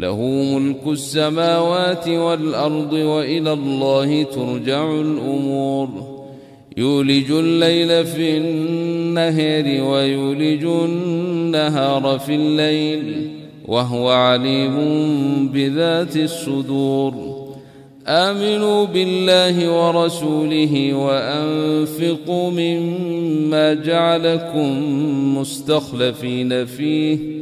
له ملك السماوات والأرض وإلى الله ترجع الأمور. يولج الليل في النهر ويولج النهار في الليل وهو عليم بذات الصدور. آمنوا بالله ورسوله وأنفقوا مما جعلكم مستخلفين فيه.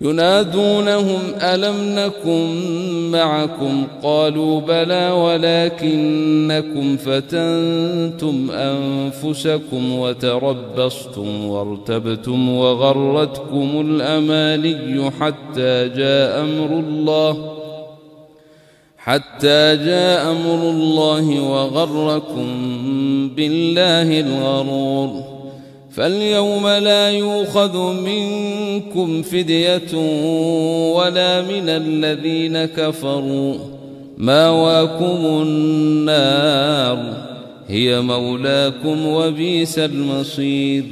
ينادونهم ألم نكن معكم؟ قالوا بلى ولكنكم فتنتم أنفسكم وتربصتم وارتبتم وغرتكم الأماني حتى جاء أمر الله حتى جاء أمر الله وغركم بالله الغرور. فاليوم لا يؤخذ منكم فدية ولا من الذين كفروا. ماواكم النار. هي مولاكم وبئس المصير.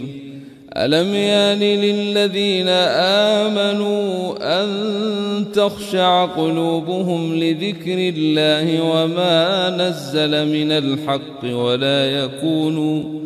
ألم يان للذين آمنوا أن تخشع قلوبهم لذكر الله وما نزل من الحق ولا يكونوا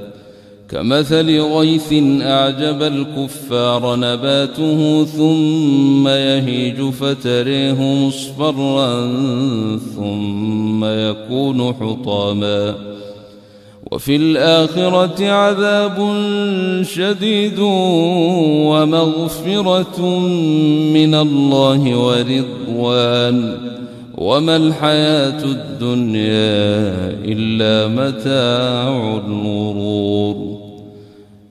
كمثل غيث أعجب الكفار نباته ثم يهيج فتريه مصفرا ثم يكون حطاما. وفي الآخرة عذاب شديد ومغفرة من الله ورضوان. وما الحياة الدنيا إلا متاع الغرور.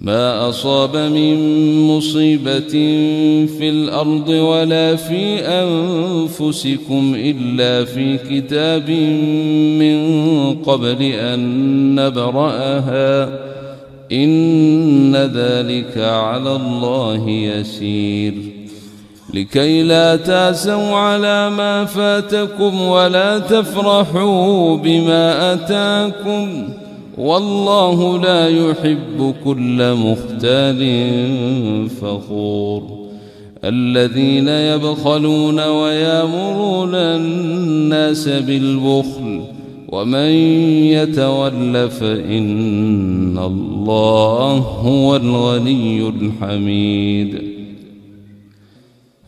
ما أصاب من مصيبة في الأرض ولا في أنفسكم إلا في كتاب من قبل أن نبرأها. إن ذلك على الله يسير. لكي لا تاسوا على ما فاتكم ولا تفرحوا بما أتاكم. والله لا يحب كل مختال فخور. الذين يبخلون ويامرون الناس بالبخل ومن يتول فإن الله هو الغني الحميد.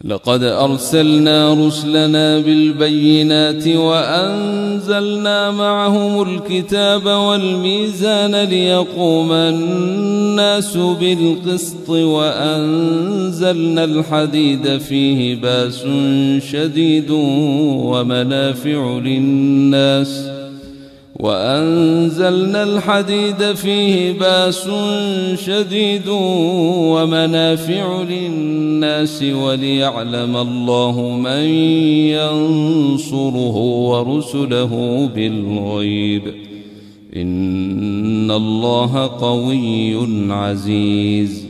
لقد أرسلنا رسلنا بالبينات وأنزلنا معهم الكتاب والميزان ليقوم الناس بالقسط وأنزلنا الحديد فيه بأس شديد ومنافع للناس ۖ وأنزلنا الحديد فيه بأس شديد ومنافع للناس وليعلم الله من ينصره ورسله بالغيب. إن الله قوي عزيز.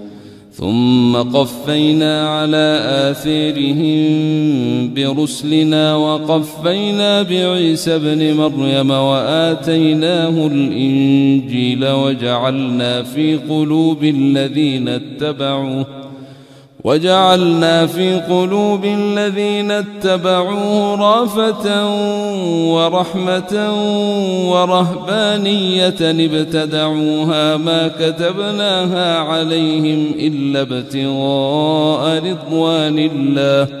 ثم قفينا على آثارهم برسلنا وقفينا بعيسى ابن مريم وآتيناه الإنجيل وجعلنا في قلوب الذين اتبعوه وجعلنا في قلوب الذين اتبعوه رافة ورحمة ورهبانية ابتدعوها ما كتبناها عليهم إلا ابتغاء رضوان الله.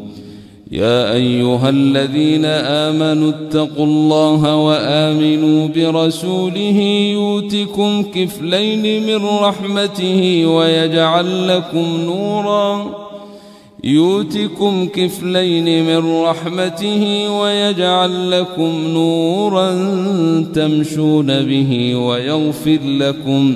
يا أيها الذين آمنوا اتقوا الله وآمنوا برسوله يؤتكم كفلين من رحمته ويجعل لكم نوراً. يؤتكم كفلين من رحمته ويجعل لكم نورا تمشون به ويغفر لكم.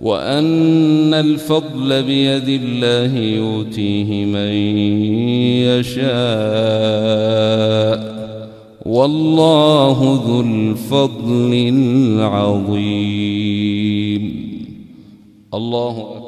وأن الفضل بيد الله يؤتيه من يشاء والله ذو الفضل العظيم. الله أكبر.